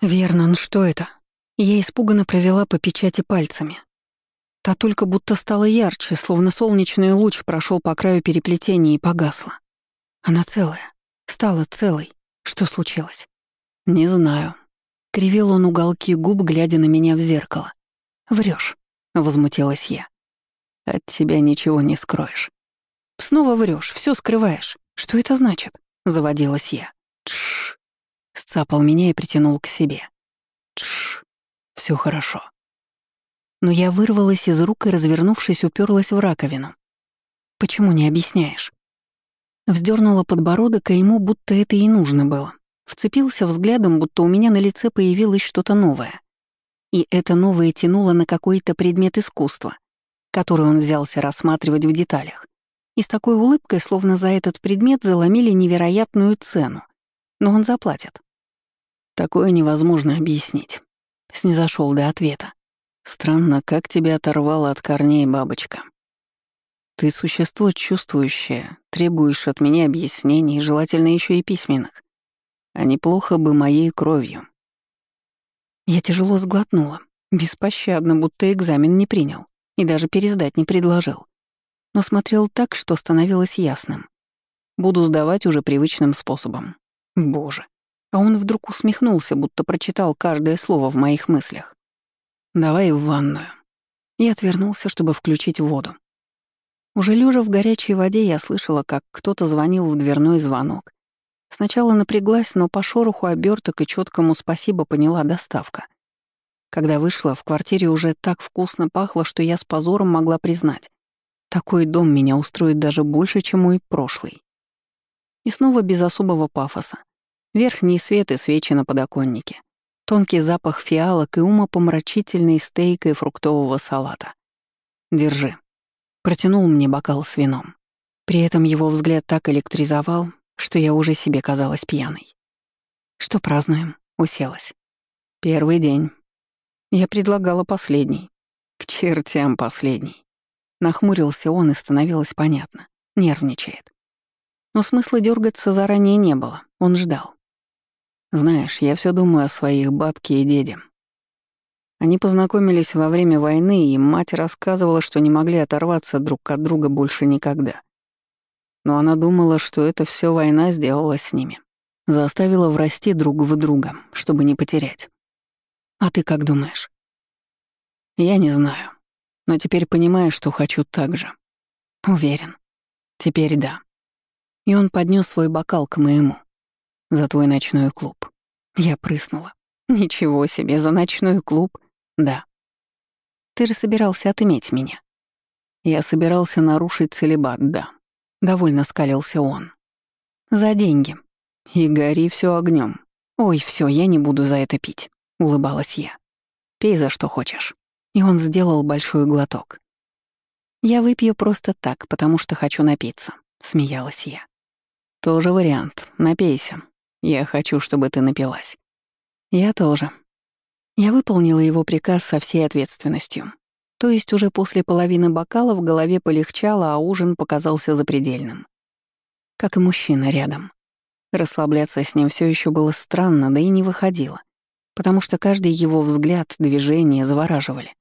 «Вернон, что это?» Я испуганно провела по печати пальцами. Та только будто стала ярче, словно солнечный луч прошел по краю переплетения и погасла. Она целая. Стала целой. Что случилось? Не знаю. Кривил он уголки губ, глядя на меня в зеркало. Врешь, возмутилась я. От тебя ничего не скроешь. Снова врешь, все скрываешь. Что это значит? Заводилась я. Тш. Сцапал меня и притянул к себе. Тш. Все хорошо. Но я вырвалась из рук и, развернувшись, уперлась в раковину. Почему не объясняешь? Вздернула подбородок, а ему будто это и нужно было. Вцепился взглядом, будто у меня на лице появилось что-то новое. И это новое тянуло на какой-то предмет искусства, который он взялся рассматривать в деталях. И с такой улыбкой, словно за этот предмет заломили невероятную цену. Но он заплатит. Такое невозможно объяснить. Снизошел до ответа. Странно, как тебя оторвало от корней бабочка. Ты существо чувствующее, требуешь от меня объяснений, желательно еще и письменных. А неплохо бы моей кровью. Я тяжело сглотнула, беспощадно, будто экзамен не принял и даже пересдать не предложил. Но смотрел так, что становилось ясным. Буду сдавать уже привычным способом. Боже. А он вдруг усмехнулся, будто прочитал каждое слово в моих мыслях. «Давай в ванную». И отвернулся, чтобы включить воду. Уже лежа в горячей воде, я слышала, как кто-то звонил в дверной звонок. Сначала напряглась, но по шороху оберток и четкому спасибо поняла доставка. Когда вышла, в квартире уже так вкусно пахло, что я с позором могла признать. Такой дом меня устроит даже больше, чем мой прошлый. И снова без особого пафоса. Верхний свет и свечи на подоконнике. Тонкий запах фиалок и умопомрачительный стейк и фруктового салата. Держи. Протянул мне бокал с вином. При этом его взгляд так электризовал, что я уже себе казалась пьяной. «Что празднуем?» — уселась. «Первый день. Я предлагала последний. К чертям последний». Нахмурился он, и становилось понятно. Нервничает. Но смысла дергаться заранее не было. Он ждал. «Знаешь, я все думаю о своих бабке и деде. Они познакомились во время войны, и мать рассказывала, что не могли оторваться друг от друга больше никогда. Но она думала, что это все война сделала с ними. Заставила врасти друг в друга, чтобы не потерять. А ты как думаешь? Я не знаю. Но теперь понимаю, что хочу так же. Уверен. Теперь да. И он поднес свой бокал к моему. За твой ночной клуб. Я прыснула. Ничего себе, за ночной клуб. Да. Ты же собирался отыметь меня. Я собирался нарушить целебат, да. Довольно скалился он. За деньги. И гори все огнем. Ой, все, я не буду за это пить, улыбалась я. Пей за что хочешь. И он сделал большой глоток. Я выпью просто так, потому что хочу напиться, смеялась я. Тоже вариант. Напейся. Я хочу, чтобы ты напилась. Я тоже, я выполнила его приказ со всей ответственностью. То есть уже после половины бокала в голове полегчало, а ужин показался запредельным. Как и мужчина рядом. Расслабляться с ним все еще было странно, да и не выходило, потому что каждый его взгляд, движение завораживали.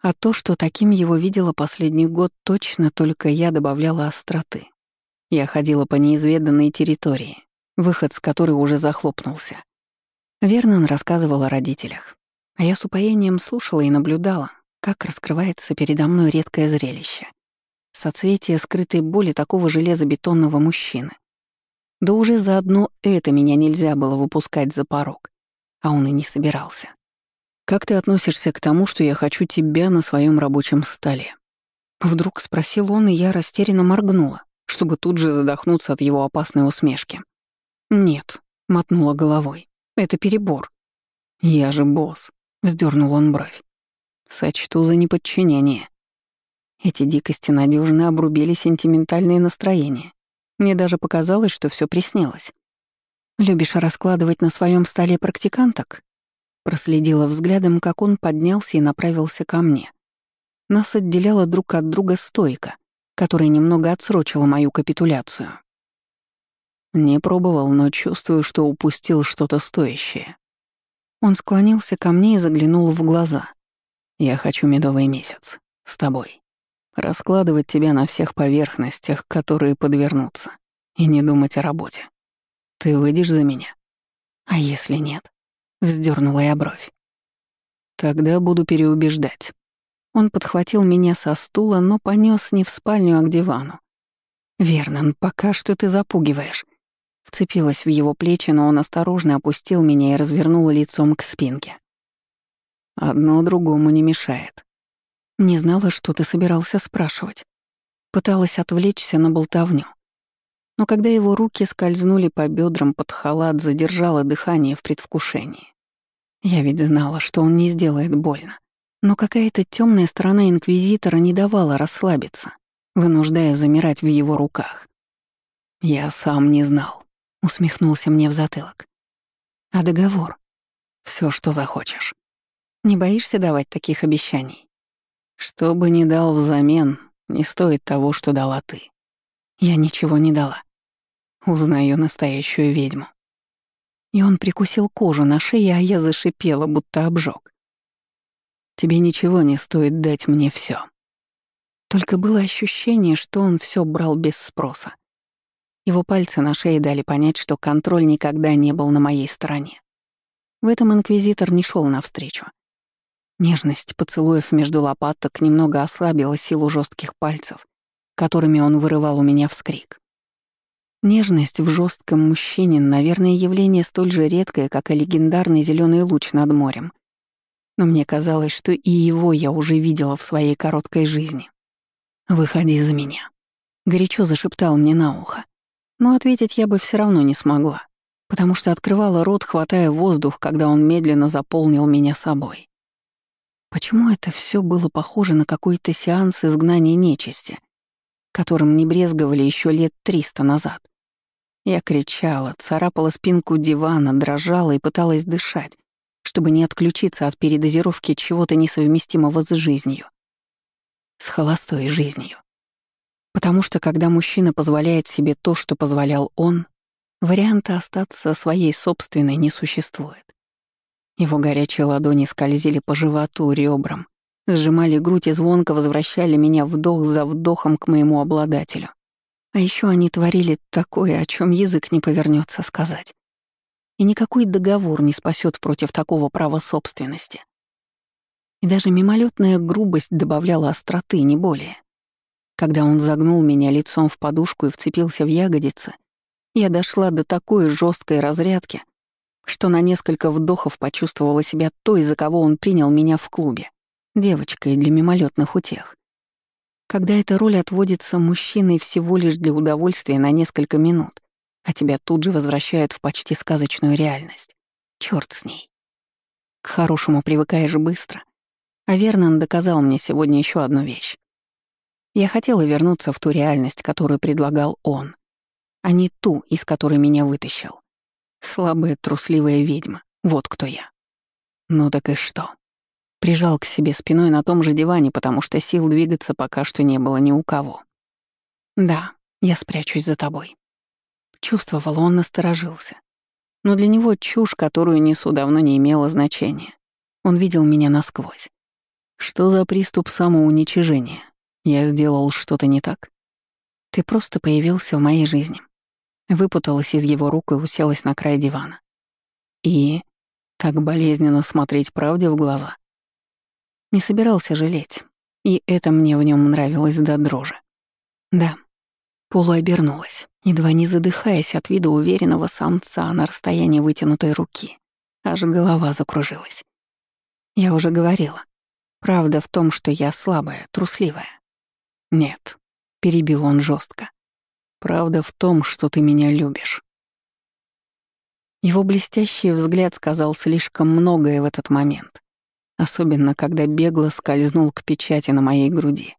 А то, что таким его видела последний год, точно только я добавляла остроты. Я ходила по неизведанной территории, выход с которой уже захлопнулся. Вернон рассказывал о родителях. А я с упоением слушала и наблюдала, как раскрывается передо мной редкое зрелище. Соцветие скрытой боли такого железобетонного мужчины. Да уже заодно это меня нельзя было выпускать за порог. А он и не собирался. «Как ты относишься к тому, что я хочу тебя на своем рабочем столе?» Вдруг спросил он, и я растерянно моргнула, чтобы тут же задохнуться от его опасной усмешки. «Нет», — мотнула головой, — «это перебор». «Я же босс. Вздернул он бровь. Сочту за неподчинение. Эти дикости надежно обрубили сентиментальные настроения. Мне даже показалось, что все приснилось. «Любишь раскладывать на своем столе практиканток?» Проследила взглядом, как он поднялся и направился ко мне. Нас отделяла друг от друга стойка, которая немного отсрочила мою капитуляцию. Не пробовал, но чувствую, что упустил что-то стоящее. Он склонился ко мне и заглянул в глаза. «Я хочу медовый месяц. С тобой. Раскладывать тебя на всех поверхностях, которые подвернутся. И не думать о работе. Ты выйдешь за меня?» «А если нет?» — вздернула я бровь. «Тогда буду переубеждать». Он подхватил меня со стула, но понес не в спальню, а к дивану. «Вернон, пока что ты запугиваешь». Вцепилась в его плечи, но он осторожно опустил меня и развернул лицом к спинке. «Одно другому не мешает». Не знала, что ты собирался спрашивать. Пыталась отвлечься на болтовню. Но когда его руки скользнули по бедрам под халат, задержала дыхание в предвкушении. Я ведь знала, что он не сделает больно. Но какая-то темная сторона Инквизитора не давала расслабиться вынуждая замирать в его руках. «Я сам не знал», — усмехнулся мне в затылок. «А договор? Все, что захочешь. Не боишься давать таких обещаний? Что бы ни дал взамен, не стоит того, что дала ты. Я ничего не дала. Узнаю настоящую ведьму». И он прикусил кожу на шее, а я зашипела, будто обжег. «Тебе ничего не стоит дать мне все. Только было ощущение, что он все брал без спроса. Его пальцы на шее дали понять, что контроль никогда не был на моей стороне. В этом инквизитор не шел навстречу. Нежность поцелуев между лопаток немного ослабила силу жестких пальцев, которыми он вырывал у меня вскрик. Нежность в жестком мужчине, наверное, явление столь же редкое, как и легендарный зеленый луч над морем. Но мне казалось, что и его я уже видела в своей короткой жизни. «Выходи за меня», — горячо зашептал мне на ухо. Но ответить я бы все равно не смогла, потому что открывала рот, хватая воздух, когда он медленно заполнил меня собой. Почему это все было похоже на какой-то сеанс изгнания нечисти, которым не брезговали еще лет триста назад? Я кричала, царапала спинку дивана, дрожала и пыталась дышать, чтобы не отключиться от передозировки чего-то несовместимого с жизнью с холостой жизнью. Потому что когда мужчина позволяет себе то, что позволял он, варианта остаться своей собственной не существует. Его горячие ладони скользили по животу, ребрам, сжимали грудь и звонко возвращали меня вдох за вдохом к моему обладателю. А еще они творили такое, о чем язык не повернется сказать. И никакой договор не спасет против такого права собственности. И даже мимолетная грубость добавляла остроты, не более. Когда он загнул меня лицом в подушку и вцепился в ягодицы, я дошла до такой жесткой разрядки, что на несколько вдохов почувствовала себя той, за кого он принял меня в клубе, девочкой для мимолетных утех. Когда эта роль отводится мужчиной всего лишь для удовольствия на несколько минут, а тебя тут же возвращают в почти сказочную реальность. Черт с ней. К хорошему привыкаешь быстро, а Вернон доказал мне сегодня еще одну вещь. Я хотела вернуться в ту реальность, которую предлагал он, а не ту, из которой меня вытащил. Слабая, трусливая ведьма. Вот кто я. Ну так и что? Прижал к себе спиной на том же диване, потому что сил двигаться пока что не было ни у кого. Да, я спрячусь за тобой. Чувствовал, он насторожился. Но для него чушь, которую несу, давно не имела значения. Он видел меня насквозь. Что за приступ самоуничижения? Я сделал что-то не так? Ты просто появился в моей жизни. Выпуталась из его рук и уселась на край дивана. И так болезненно смотреть правде в глаза. Не собирался жалеть, и это мне в нем нравилось до дрожи. Да, полуобернулась, едва не задыхаясь от вида уверенного самца на расстоянии вытянутой руки. Аж голова закружилась. Я уже говорила, Правда в том, что я слабая, трусливая. Нет, перебил он жестко. Правда в том, что ты меня любишь. Его блестящий взгляд сказал слишком многое в этот момент, особенно когда бегло скользнул к печати на моей груди.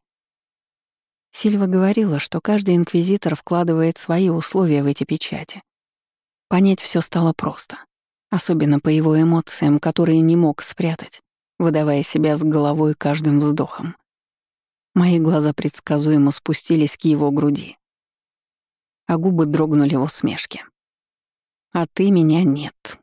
Сильва говорила, что каждый инквизитор вкладывает свои условия в эти печати. Понять все стало просто, особенно по его эмоциям, которые не мог спрятать выдавая себя с головой каждым вздохом. Мои глаза предсказуемо спустились к его груди, а губы дрогнули в усмешке. «А ты меня нет»,